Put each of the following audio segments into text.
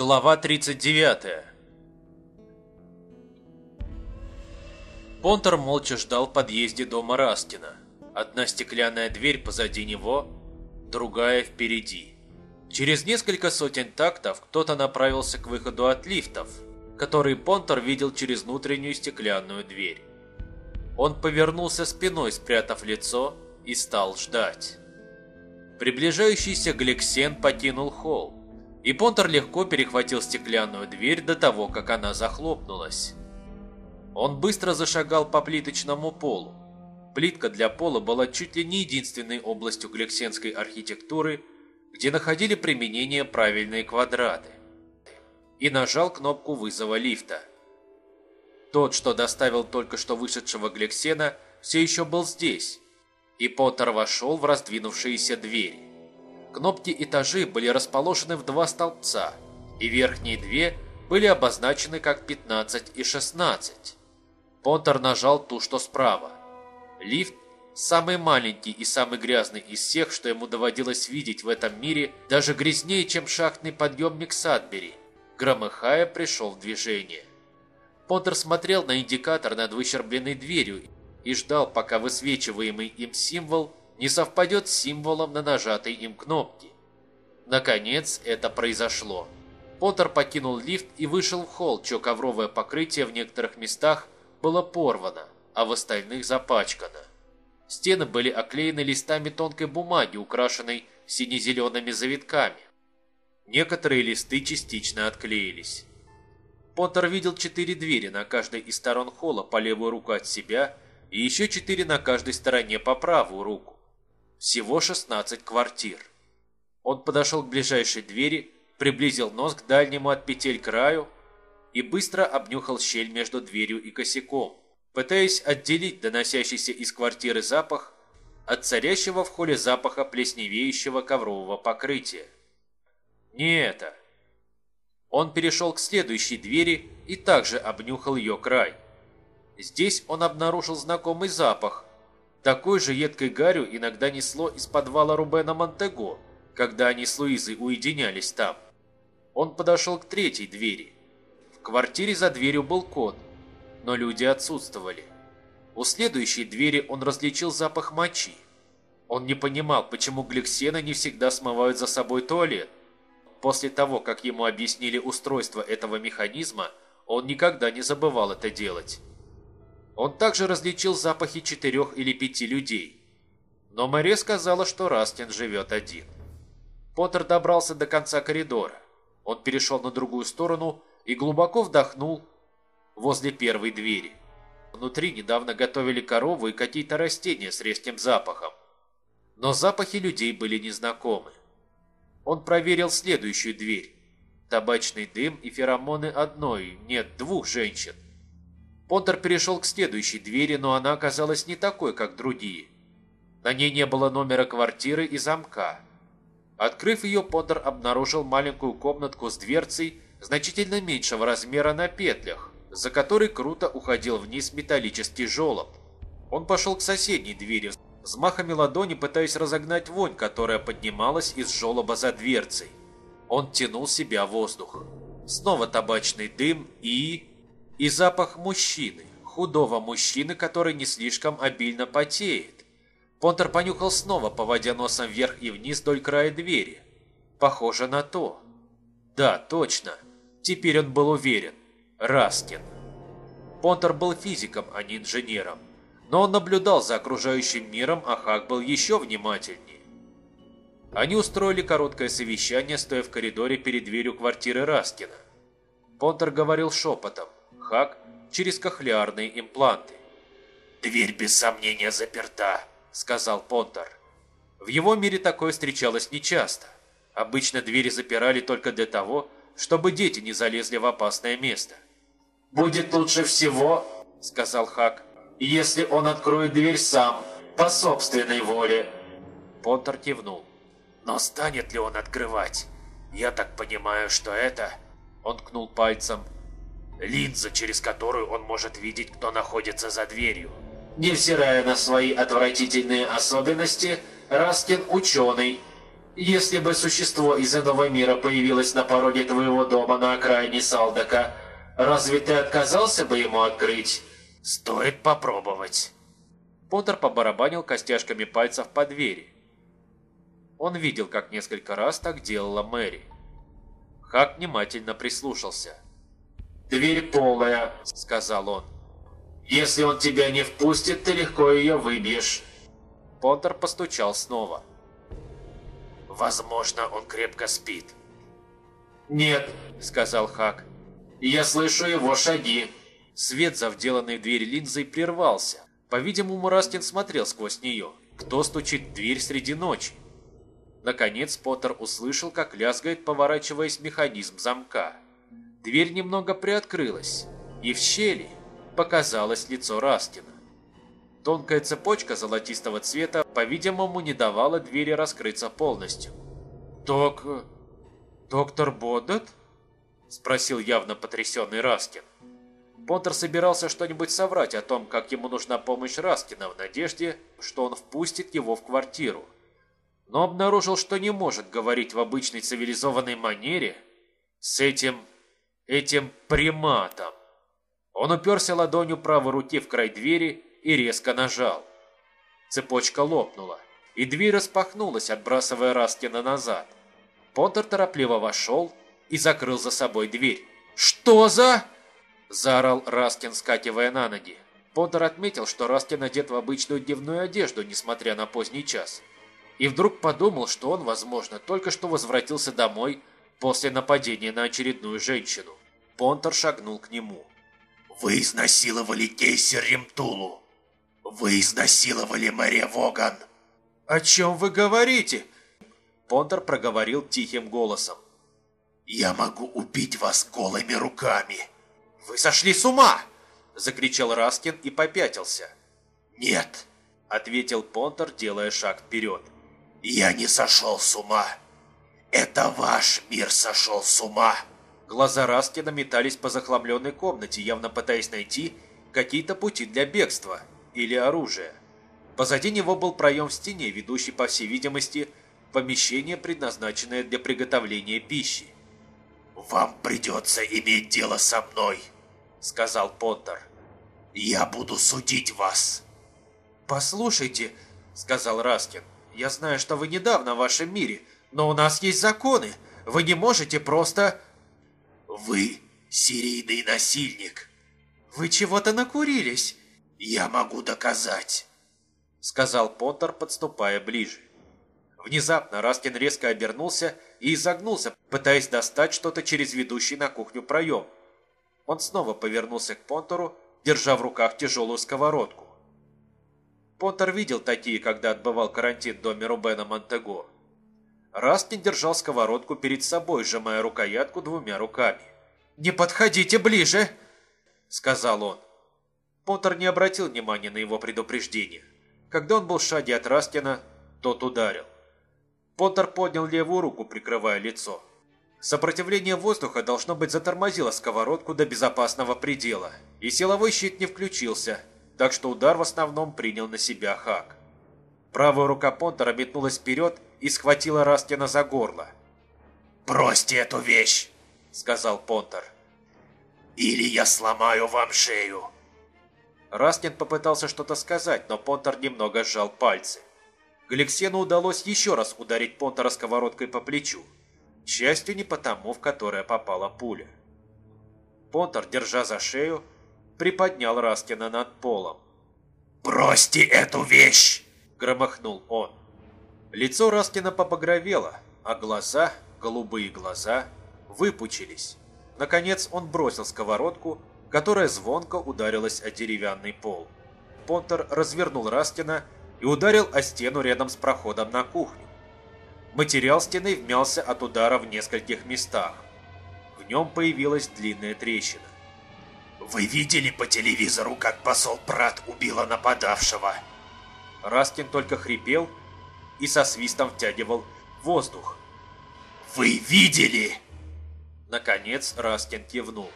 Глава 39 Понтер молча ждал в подъезде дома Растина. Одна стеклянная дверь позади него, другая впереди. Через несколько сотен тактов кто-то направился к выходу от лифтов, который Понтер видел через внутреннюю стеклянную дверь. Он повернулся спиной, спрятав лицо, и стал ждать. Приближающийся Глексен покинул холл, и Понтер легко перехватил стеклянную дверь до того, как она захлопнулась. Он быстро зашагал по плиточному полу. Плитка для пола была чуть ли не единственной областью глексенской архитектуры, где находили применение правильные квадраты. И нажал кнопку вызова лифта. Тот, что доставил только что вышедшего Глексена, все еще был здесь, и Поттер вошел в раздвинувшиеся двери. Кнопки этажей были расположены в два столбца, и верхние две были обозначены как 15 и 16. Поттер нажал ту, что справа. Лифт, самый маленький и самый грязный из всех, что ему доводилось видеть в этом мире, даже грязнее, чем шахтный подъемник Садбери, громыхая пришел в движение. Поттер смотрел на индикатор над выщербленной дверью и ждал, пока высвечиваемый им символ не совпадет с символом на нажатой им кнопке. Наконец это произошло. Поттер покинул лифт и вышел в холл, чье ковровое покрытие в некоторых местах было порвано, а в остальных запачкано. Стены были оклеены листами тонкой бумаги, украшенной сине-зелеными завитками. Некоторые листы частично отклеились. Поттер видел четыре двери на каждой из сторон холла по левую руку от себя и еще четыре на каждой стороне по правую руку. Всего 16 квартир. Он подошел к ближайшей двери, приблизил нос к дальнему от петель краю и быстро обнюхал щель между дверью и косяком, пытаясь отделить доносящийся из квартиры запах от царящего в холле запаха плесневеющего коврового покрытия. Не это. Он перешел к следующей двери и также обнюхал ее край. Здесь он обнаружил знакомый запах, такой же едкой гарью иногда несло из подвала Рубена Монтего, когда они с Луизой уединялись там. Он подошел к третьей двери. В квартире за дверью был кот, но люди отсутствовали. У следующей двери он различил запах мочи. Он не понимал, почему гликсены не всегда смывают за собой туалет. После того, как ему объяснили устройство этого механизма, он никогда не забывал это делать. Он также различил запахи четырех или пяти людей. Но Мэри сказала, что Растин живет один. Поттер добрался до конца коридора. Он перешел на другую сторону и глубоко вдохнул возле первой двери. Внутри недавно готовили корову и какие-то растения с резким запахом. Но запахи людей были незнакомы. Он проверил следующую дверь. Табачный дым и феромоны одной, нет, двух женщин. Поттер перешел к следующей двери, но она оказалась не такой, как другие. На ней не было номера квартиры и замка. Открыв ее, Поттер обнаружил маленькую комнатку с дверцей значительно меньшего размера на петлях, за которой круто уходил вниз металлический желоб. Он пошел к соседней двери, взмахами ладони пытаясь разогнать вонь, которая поднималась из желоба за дверцей. Он тянул себя воздух. Снова табачный дым и и запах мужчины, худого мужчины, который не слишком обильно потеет. Понтер понюхал снова, поводя носом вверх и вниз вдоль края двери. Похоже на то. Да, точно. Теперь он был уверен. Раскин. Понтер был физиком, а не инженером. Но он наблюдал за окружающим миром, а Хак был еще внимательнее. Они устроили короткое совещание, стоя в коридоре перед дверью квартиры Раскина. Понтер говорил шепотом. Хак через кохлеарные импланты. «Дверь без сомнения заперта», — сказал Понтер. В его мире такое встречалось нечасто. Обычно двери запирали только для того, чтобы дети не залезли в опасное место. «Будет лучше всего», — сказал Хак, — «если он откроет дверь сам, по собственной воле». Понтер кивнул. «Но станет ли он открывать? Я так понимаю, что это...» Он ткнул пальцем линза, через которую он может видеть, кто находится за дверью. Невзирая на свои отвратительные особенности, Раскин ученый. если бы существо из иного мира появилось на пороге твоего дома на окраине Салдака, разве ты отказался бы ему открыть? Стоит попробовать. Поттер побарабанил костяшками пальцев по двери. Он видел, как несколько раз так делала Мэри. Хак внимательно прислушался. «Дверь полая», — сказал он. «Если он тебя не впустит, ты легко ее выбьешь». Поттер постучал снова. «Возможно, он крепко спит». «Нет», — сказал Хак. «Я слышу его шаги». Свет за вделанной в дверь линзой прервался. По-видимому, Растин смотрел сквозь нее. Кто стучит в дверь среди ночи? Наконец Поттер услышал, как лязгает, поворачиваясь механизм замка. Дверь немного приоткрылась, и в щели показалось лицо Растина. Тонкая цепочка золотистого цвета, по-видимому, не давала двери раскрыться полностью. «Док... доктор Боддет?» – спросил явно потрясенный Раскин. Поттер собирался что-нибудь соврать о том, как ему нужна помощь Раскина в надежде, что он впустит его в квартиру. Но обнаружил, что не может говорить в обычной цивилизованной манере с этим... этим приматом. Он уперся ладонью правой руки в край двери и резко нажал. Цепочка лопнула, и дверь распахнулась, отбрасывая Раскина назад. Поттер торопливо вошел и закрыл за собой дверь. «Что за...» – заорал Раскин, скакивая на ноги. Поттер отметил, что Раскин одет в обычную дневную одежду, несмотря на поздний час. И вдруг подумал, что он, возможно, только что возвратился домой после нападения на очередную женщину. Понтер шагнул к нему. «Вы изнасиловали Кейсер Ремтулу!» «Вы изнасиловали Мэри Воган!» «О чем вы говорите?» Понтер проговорил тихим голосом. «Я могу убить вас голыми руками!» «Вы сошли с ума!» Закричал Раскин и попятился. «Нет!» Ответил Понтер, делая шаг вперед. «Я не сошел с ума! Это ваш мир сошел с ума!» Глаза Раскина метались по захламленной комнате, явно пытаясь найти какие-то пути для бегства или оружия. Позади него был проем в стене, ведущий, по всей видимости, в помещение, предназначенное для приготовления пищи. «Вам придется иметь дело со мной», — сказал Поттер. «Я буду судить вас». «Послушайте», — сказал Раскин, — «я знаю, что вы недавно в вашем мире, но у нас есть законы. Вы не можете просто...» «Вы серийный насильник». «Вы чего-то накурились». «Я могу доказать», — сказал Поттер, подступая ближе. Внезапно Раскин резко обернулся и изогнулся, пытаясь достать что-то через ведущий на кухню проем. Он снова повернулся к Понтеру, держа в руках тяжелую сковородку. Понтер видел такие, когда отбывал карантин в доме Рубена Монтего. Раскин держал сковородку перед собой, сжимая рукоятку двумя руками. «Не подходите ближе!» — сказал он. Поттер не обратил внимания на его предупреждение. Когда он был в шаге от Раскина, тот ударил. Поттер поднял левую руку, прикрывая лицо. Сопротивление воздуха должно быть затормозило сковородку до безопасного предела, и силовой щит не включился, так что удар в основном принял на себя Хак. Правая рука Понтера метнулась вперед и схватила Раскина за горло. «Бросьте эту вещь!» — сказал Понтер. «Или я сломаю вам шею!» Раскин попытался что-то сказать, но Понтер немного сжал пальцы. Галексену удалось еще раз ударить Понтера сковородкой по плечу. К счастью, не потому, в которое попала пуля. Понтер, держа за шею, приподнял Раскина над полом. «Бросьте эту вещь!» – громыхнул он. Лицо Раскина побагровело, а глаза, голубые глаза, выпучились. Наконец он бросил сковородку которая звонко ударилась о деревянный пол. Понтер развернул Растина и ударил о стену рядом с проходом на кухню. Материал стены вмялся от удара в нескольких местах. В нем появилась длинная трещина. «Вы видели по телевизору, как посол Прат убила нападавшего?» Растин только хрипел и со свистом втягивал воздух. «Вы видели?» Наконец Растин кивнул.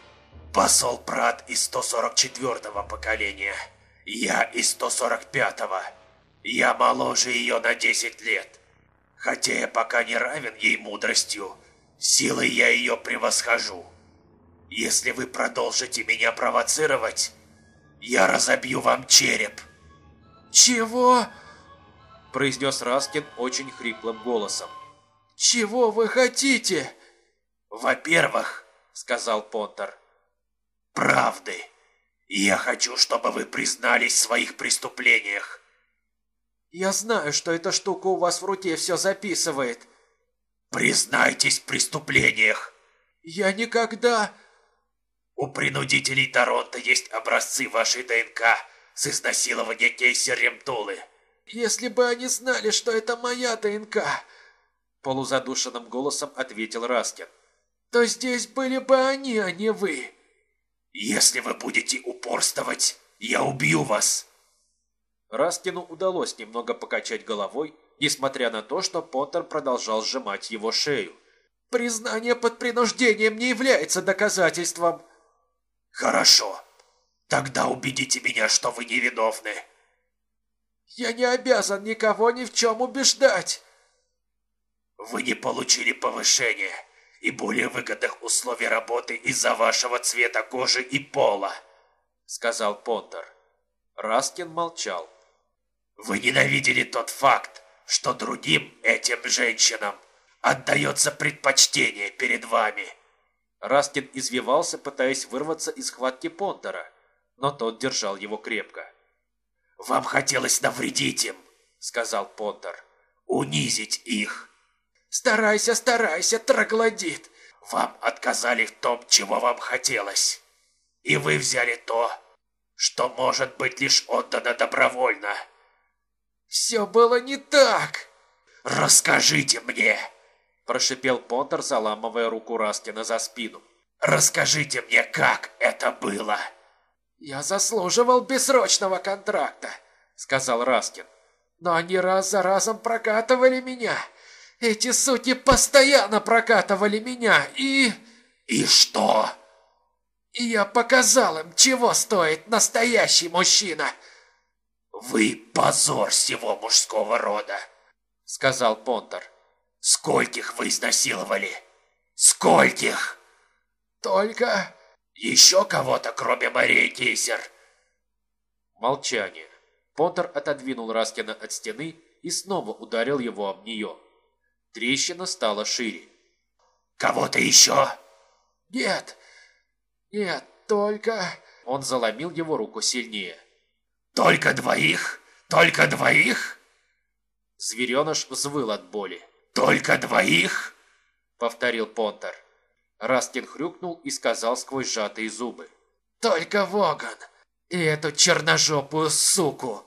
Посол Прат из 144-го поколения. Я из 145-го. Я моложе ее на 10 лет. Хотя я пока не равен ей мудростью, силой я ее превосхожу. Если вы продолжите меня провоцировать, я разобью вам череп. Чего? произнес Раскин очень хриплым голосом. Чего вы хотите? Во-первых, сказал Понтер, правды. Я хочу, чтобы вы признались в своих преступлениях. Я знаю, что эта штука у вас в руке все записывает. Признайтесь в преступлениях. Я никогда... У принудителей Торонто есть образцы вашей ДНК с изнасилования Кейси Ремтулы. Если бы они знали, что это моя ДНК, полузадушенным голосом ответил Раскин, то здесь были бы они, а не вы. Если вы будете упорствовать, я убью вас. Раскину удалось немного покачать головой, несмотря на то, что Поттер продолжал сжимать его шею. «Признание под принуждением не является доказательством!» «Хорошо. Тогда убедите меня, что вы невиновны!» «Я не обязан никого ни в чем убеждать!» «Вы не получили повышения и более выгодных условий работы из-за вашего цвета кожи и пола», — сказал Понтер. Раскин молчал. «Вы ненавидели тот факт, что другим этим женщинам отдается предпочтение перед вами». Раскин извивался, пытаясь вырваться из схватки Понтера, но тот держал его крепко. «Вам хотелось навредить им», — сказал Понтер. «Унизить их». «Старайся, старайся, троглодит!» «Вам отказали в том, чего вам хотелось. И вы взяли то, что может быть лишь отдано добровольно». «Все было не так!» «Расскажите мне!» Прошипел Понтер, заламывая руку Раскина за спину. «Расскажите мне, как это было!» «Я заслуживал бессрочного контракта», — сказал Раскин. «Но они раз за разом прокатывали меня. Эти суки постоянно прокатывали меня, и...» «И что?» «И я показал им, чего стоит настоящий мужчина!» «Вы позор всего мужского рода», — сказал Понтер. «Скольких вы изнасиловали? Скольких?» «Только...» «Еще кого-то, кроме Марии Кейсер?» Молчание. Понтер отодвинул Раскина от стены и снова ударил его об нее. Трещина стала шире. «Кого-то еще?» «Нет, нет, только...» Он заломил его руку сильнее. «Только двоих? Только двоих?» Звереныш взвыл от боли. «Только двоих?» Повторил Понтер. Раскин хрюкнул и сказал сквозь сжатые зубы. «Только Воган и эту черножопую суку!»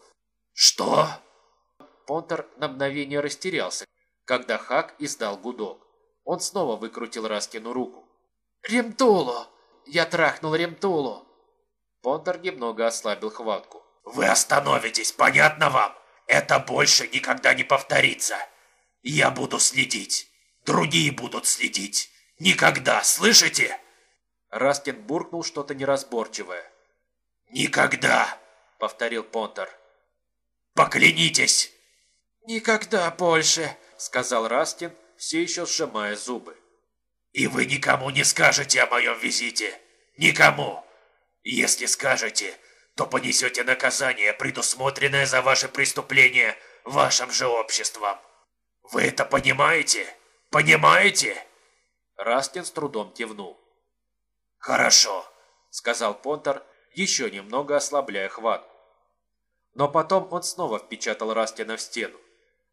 «Что?» Понтер на мгновение растерялся, когда Хак издал гудок. Он снова выкрутил Раскину руку. «Ремтулу! Я трахнул Ремтулу!» Понтер немного ослабил хватку. «Вы остановитесь, понятно вам? Это больше никогда не повторится. Я буду следить. Другие будут следить. Никогда, слышите?» Раскин буркнул что-то неразборчивое. «Никогда!» — повторил Понтер. «Поклянитесь!» «Никогда больше!» — сказал Раскин, все еще сжимая зубы. «И вы никому не скажете о моем визите? Никому! Если скажете, то понесете наказание, предусмотренное за ваше преступление вашим же обществом. Вы это понимаете? Понимаете?» Раскин с трудом кивнул. «Хорошо», — сказал Понтер, еще немного ослабляя хватку. Но потом он снова впечатал Растина в стену.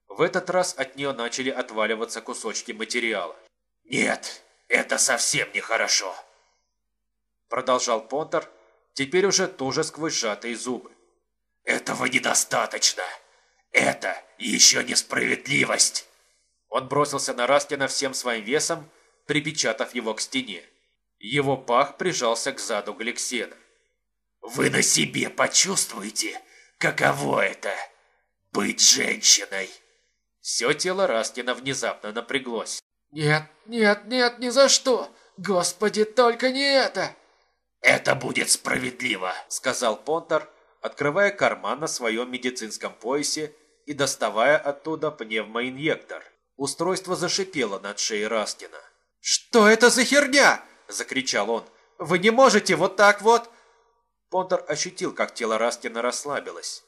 В этот раз от нее начали отваливаться кусочки материала. «Нет, это совсем нехорошо», — продолжал Понтер, теперь уже тоже сквозь сжатые зубы. «Этого недостаточно. Это еще несправедливость». Он бросился на Растина всем своим весом, припечатав его к стене. Его пах прижался к заду Гликсена. «Вы на себе почувствуете, каково это — быть женщиной?» Все тело Растина внезапно напряглось. «Нет, нет, нет, ни за что! Господи, только не это!» «Это будет справедливо», — сказал Понтер, открывая карман на своем медицинском поясе и доставая оттуда пневмоинъектор. Устройство зашипело над шеей Раскина. «Что это за херня?» – закричал он. «Вы не можете вот так вот!» Понтер ощутил, как тело Раскина расслабилось.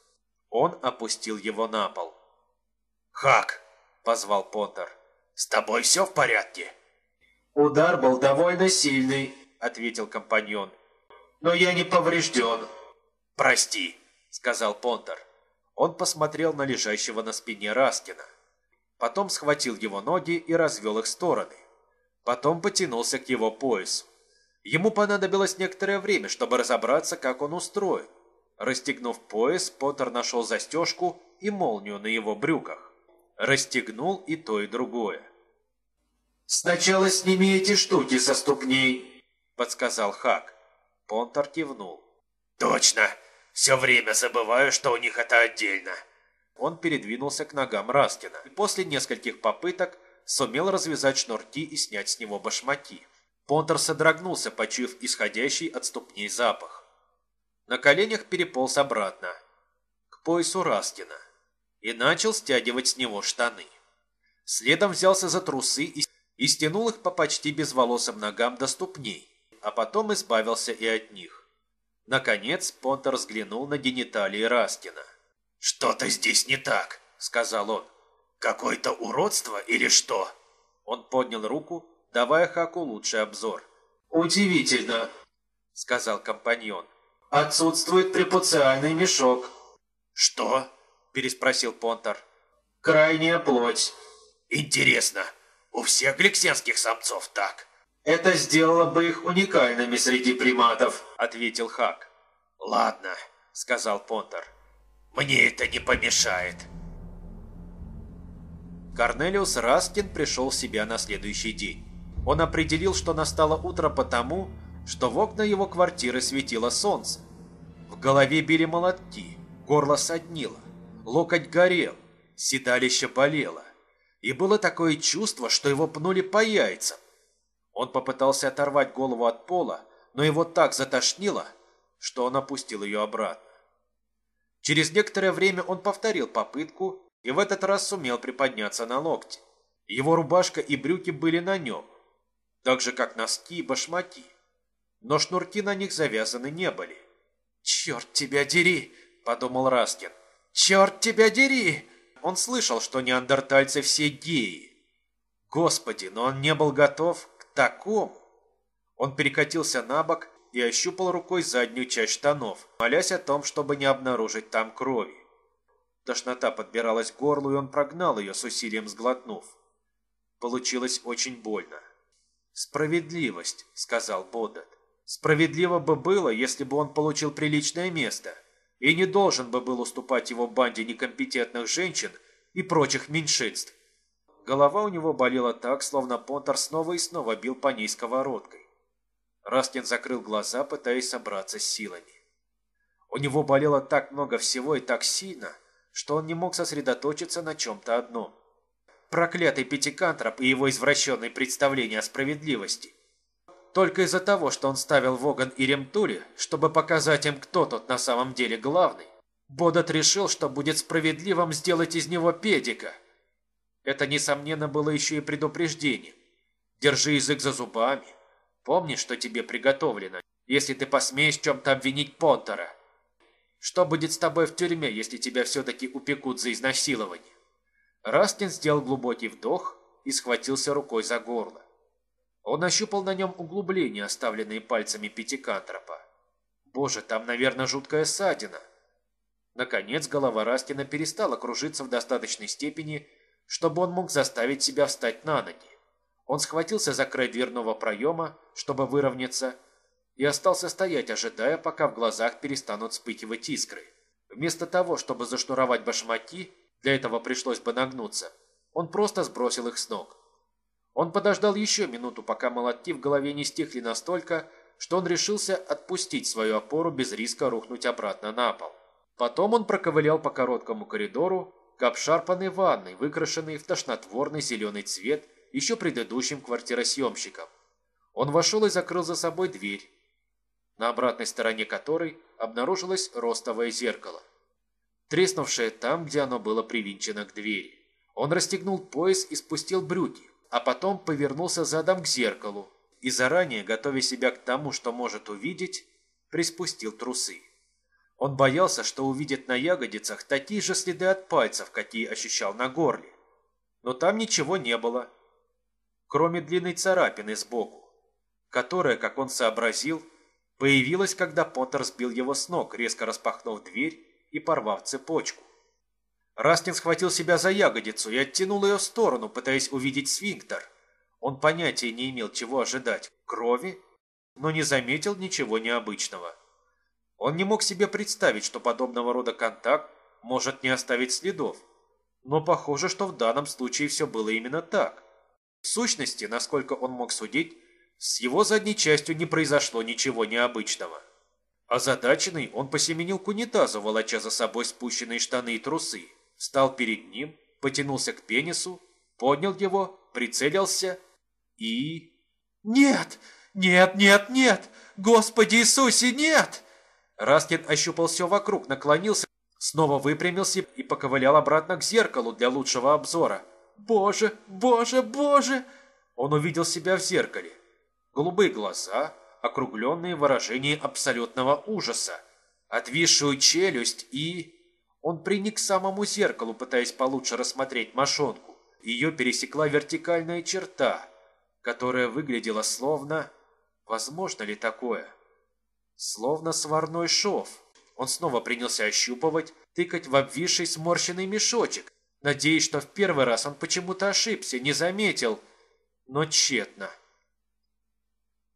Он опустил его на пол. «Хак!» – позвал Понтер. «С тобой все в порядке?» «Удар был довольно сильный», – ответил компаньон. «Но я не поврежден». «Прости», – сказал Понтер. Он посмотрел на лежащего на спине Раскина. Потом схватил его ноги и развел их в стороны. Потом потянулся к его поясу. Ему понадобилось некоторое время, чтобы разобраться, как он устроен. Расстегнув пояс, Поттер нашел застежку и молнию на его брюках. Расстегнул и то, и другое. «Сначала сними эти штуки со ступней», — подсказал Хак. Понтер кивнул. «Точно! Все время забываю, что у них это отдельно». Он передвинулся к ногам Раскина и после нескольких попыток сумел развязать шнурки и снять с него башмаки. Понтер содрогнулся, почуяв исходящий от ступней запах. На коленях переполз обратно, к поясу Раскина, и начал стягивать с него штаны. Следом взялся за трусы и, и стянул их по почти безволосым ногам до ступней, а потом избавился и от них. Наконец Понтер взглянул на гениталии Раскина. «Что-то здесь не так», — сказал он. «Какое-то уродство или что?» Он поднял руку, давая Хаку лучший обзор. «Удивительно», — сказал компаньон. «Отсутствует препуциальный мешок». «Что?» — переспросил Понтер. «Крайняя плоть». «Интересно, у всех гликсенских самцов так?» «Это сделало бы их уникальными среди приматов», — ответил Хак. «Ладно», — сказал Понтер. «Мне это не помешает». Корнелиус Раскин пришел в себя на следующий день. Он определил, что настало утро потому, что в окна его квартиры светило солнце. В голове били молотки, горло соднило, локоть горел, седалище болело. И было такое чувство, что его пнули по яйцам. Он попытался оторвать голову от пола, но его так затошнило, что он опустил ее обратно. Через некоторое время он повторил попытку и в этот раз сумел приподняться на локте. Его рубашка и брюки были на нем, так же, как носки и башмаки. Но шнурки на них завязаны не были. «Черт тебя дери!» – подумал Раскин. «Черт тебя дери!» Он слышал, что неандертальцы все геи. Господи, но он не был готов к такому. Он перекатился на бок и ощупал рукой заднюю часть штанов, молясь о том, чтобы не обнаружить там крови. Тошнота подбиралась к горлу, и он прогнал ее с усилием сглотнув. Получилось очень больно. «Справедливость», — сказал Бодет. «Справедливо бы было, если бы он получил приличное место, и не должен бы был уступать его банде некомпетентных женщин и прочих меньшинств». Голова у него болела так, словно Понтер снова и снова бил по ней сковородкой. Раскин закрыл глаза, пытаясь собраться с силами. У него болело так много всего и так сильно, что он не мог сосредоточиться на чем-то одном. Проклятый пятикантроп и его извращенные представления о справедливости. Только из-за того, что он ставил Воган и Ремтули, чтобы показать им, кто тут на самом деле главный, Бодот решил, что будет справедливым сделать из него педика. Это, несомненно, было еще и предупреждение. Держи язык за зубами. Помни, что тебе приготовлено, если ты посмеешь чем-то обвинить Понтера. Что будет с тобой в тюрьме, если тебя все-таки упекут за изнасилование? Растин сделал глубокий вдох и схватился рукой за горло. Он ощупал на нем углубления, оставленные пальцами пятикантропа. Боже, там, наверное, жуткая ссадина. Наконец, голова Растина перестала кружиться в достаточной степени, чтобы он мог заставить себя встать на ноги. Он схватился за край дверного проема, чтобы выровняться, и остался стоять, ожидая, пока в глазах перестанут вспыхивать искры. Вместо того, чтобы зашнуровать башмаки, для этого пришлось бы нагнуться, он просто сбросил их с ног. Он подождал еще минуту, пока молотки в голове не стихли настолько, что он решился отпустить свою опору без риска рухнуть обратно на пол. Потом он проковылял по короткому коридору к обшарпанной ванной, выкрашенной в тошнотворный зеленый цвет еще предыдущим квартиросъемщиком. Он вошел и закрыл за собой дверь, на обратной стороне которой обнаружилось ростовое зеркало, треснувшее там, где оно было привинчено к двери. Он расстегнул пояс и спустил брюки, а потом повернулся задом к зеркалу и, заранее готовя себя к тому, что может увидеть, приспустил трусы. Он боялся, что увидит на ягодицах такие же следы от пальцев, какие ощущал на горле. Но там ничего не было, кроме длинной царапины сбоку, которая, как он сообразил, появилась, когда Поттер сбил его с ног, резко распахнув дверь и порвав цепочку. Растин схватил себя за ягодицу и оттянул ее в сторону, пытаясь увидеть сфинктер. Он понятия не имел, чего ожидать – крови, но не заметил ничего необычного. Он не мог себе представить, что подобного рода контакт может не оставить следов. Но похоже, что в данном случае все было именно так. В сущности, насколько он мог судить, с его задней частью не произошло ничего необычного. Озадаченный, он посеменил к унитазу, волоча за собой спущенные штаны и трусы, встал перед ним, потянулся к пенису, поднял его, прицелился и... «Нет! Нет, нет, нет! Господи Иисусе, нет!» Раскин ощупал все вокруг, наклонился, снова выпрямился и поковылял обратно к зеркалу для лучшего обзора. «Боже, боже, боже!» Он увидел себя в зеркале. Голубые глаза, округленные выражение абсолютного ужаса, отвисшую челюсть и... Он приник к самому зеркалу, пытаясь получше рассмотреть мошонку. Ее пересекла вертикальная черта, которая выглядела словно... Возможно ли такое? Словно сварной шов. Он снова принялся ощупывать, тыкать в обвисший сморщенный мешочек, надеясь, что в первый раз он почему-то ошибся, не заметил, но тщетно.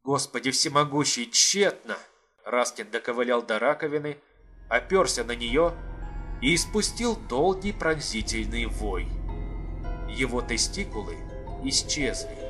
Господи всемогущий, тщетно! Раскин доковылял до раковины, оперся на нее и испустил долгий пронзительный вой. Его тестикулы исчезли.